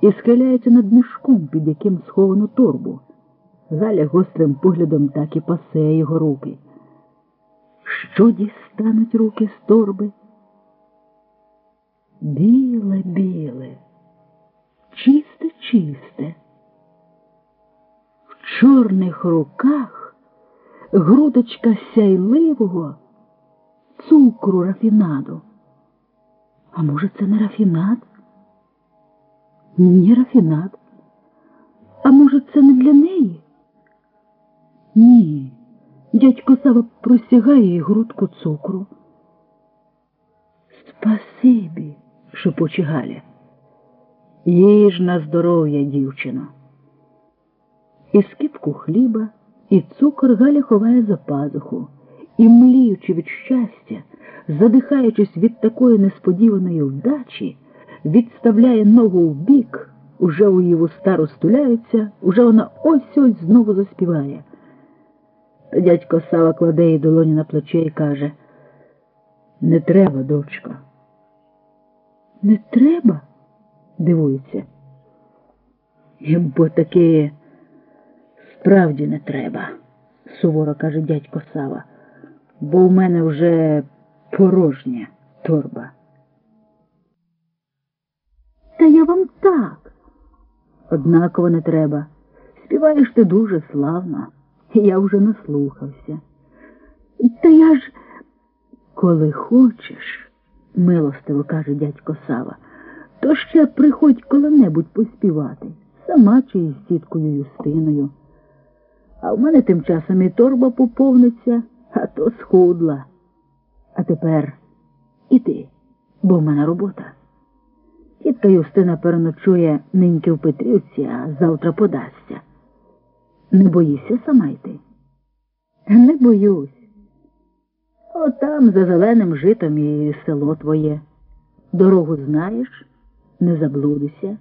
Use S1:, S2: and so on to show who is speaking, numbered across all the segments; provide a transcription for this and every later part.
S1: і схиляється над мішком, під яким сховано торбу. Галя гострим поглядом так і пасе його руки. Що дістануть руки з торби? Біле, біле, чисте, чисте. В чорних руках грудочка сяйливого цукру рафінаду. А може, це не рафінад? Ні, рафінад. А може, це не для неї? Ні. Дядько Сава просягає їй грудку цукру. Спасибі, шепоче Галя. Їж на здоров'я, дівчино. І скипку хліба, і цукор Галя ховає за пазуху, і, мліючи від щастя, задихаючись від такої несподіваної вдачі, відставляє ногу в бік, уже у її вуста розтуляються, уже вона ось ось знову заспіває. Дядько Сава кладе їй долоні на плече і каже Не треба, дочко. Не треба? дивується. Бо таки справді не треба, суворо каже дядько Сава, бо в мене вже порожня торба. Та я вам так. Однаково не треба. Співаєш ти дуже славно. Я вже наслухався. Та я ж, коли хочеш, милостиво каже дядько Сава, то ще приходь коли-небудь поспівати, сама чи із тіткою Юстиною. А в мене тим часом і торба поповниться, а то схудла. А тепер іди, бо в мене робота. Тітка Юстина переночує ниньки в Петрівці, а завтра подасться. Не боїшся сама йти? Не боюсь. Отам за зеленим житом і село твоє. Дорогу знаєш, не заблудися.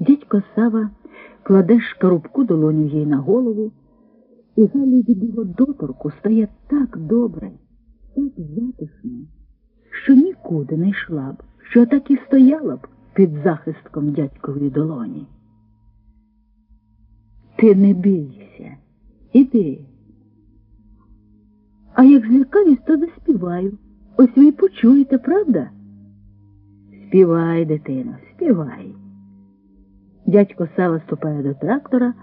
S1: Дядько Сава кладе шкарубку долоню їй на голову, і Галі від його доторку стає так добре, так затишно, що нікуди не йшла б, що так і стояла б під захистком дядькової долоні. Ти не бійся, іди. А як злякаюсь, то заспіваю. Ось ви й почуєте, правда? Співай, дитино, співай. Дядько Сава ступає до трактора,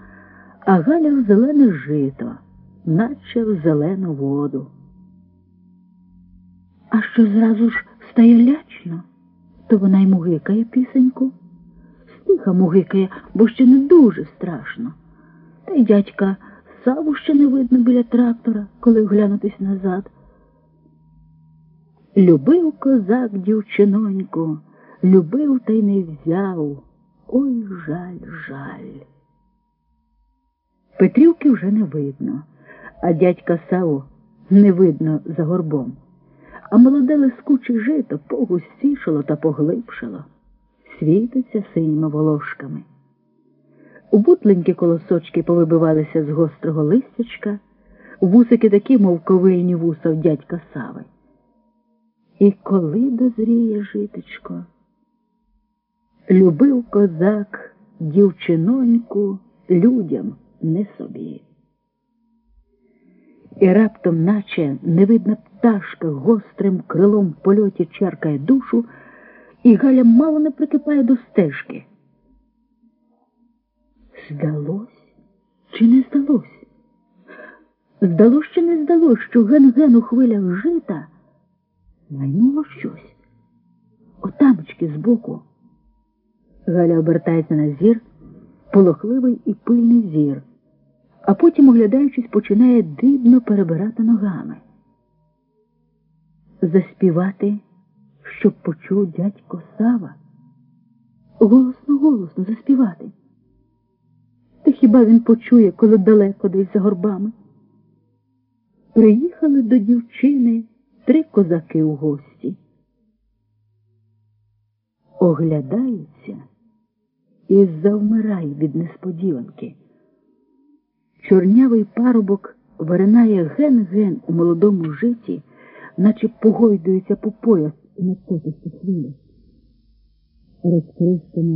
S1: а Галя в зелене жито, наче в зелену воду. А що зразу ж стає лячно, то вона й мугикає пісеньку. Стиха мугикає, бо ще не дуже страшно. Та й дядька Саву ще не видно біля трактора, коли оглянутись назад. Любив козак дівчиноньку, любив та й не взяв. Ой жаль, жаль. Петрівки вже не видно, а дядька Саву не видно за горбом. А молоде лискуче жито погустішало та поглибшало, світиться синіми волошками. У бутленькі колосочки повибивалися з гострого листячка, вусики такі, мов ковильні вуса в дядька Сави. І коли дозріє житечко, любив козак дівчиноньку людям не собі. І раптом, наче невидна пташка гострим крилом в польоті черкає душу, і Галя мало не прикипає до стежки. Здалось чи не здалось? Здалось чи не здалось, що ген-ген у хвилях жита майнуло щось. Отамочки збоку. Галя обертається на зір, полохливий і пильний зір, а потім, оглядаючись, починає дивно перебирати ногами. Заспівати, щоб почув дядько Сава. Голосно, голосно заспівати. Та хіба він почує, коли далеко десь за горбами? Приїхали до дівчини три козаки у гості. Оглядаються і завмирає від несподіванки. Чорнявий парубок виринає ген-ген у молодому житті, наче погойдується по пояс на потистих хвилях. розкрistана